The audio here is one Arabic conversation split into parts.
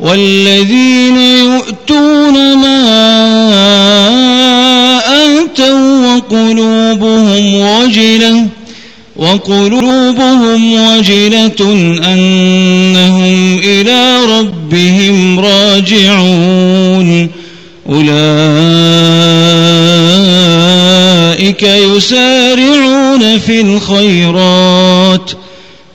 والذين يؤتون ما آتوا وقلوبهم وجلة وقلوبهم وجلة أنهم إلى ربهم راجعون أولئك يسارعون في الخيرات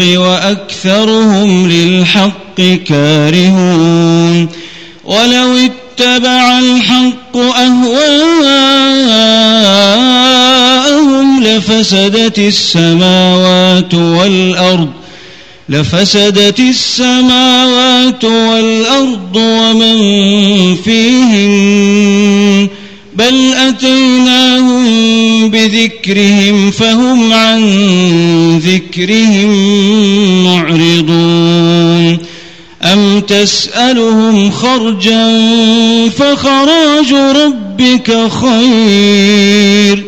وأكثرهم للحق كارهون ولو اتبع الحق أهواءهم لفسدت السماوات والأرض لفسدت السماوات والأرض ومن فيهن بل أتيناهم بذكرهم فهم عن ذكرهم معرضون. أم تسألهم خرجا فخراج ربك خير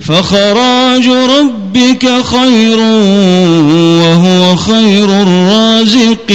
فخراج ربك خير وهو خير الرازقين.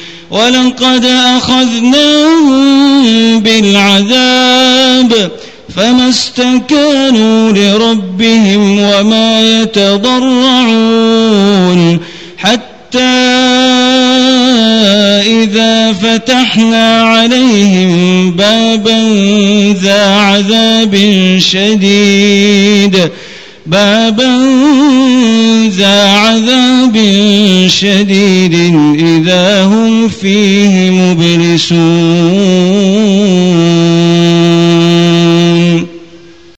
ولقد أخذناهم بالعذاب فما استكانوا لربهم وما يتضرعون حتى إذا فتحنا عليهم بابا ذا عذاب شديد بابا ذا عذاب شديد إذا هم فيه مبلسون.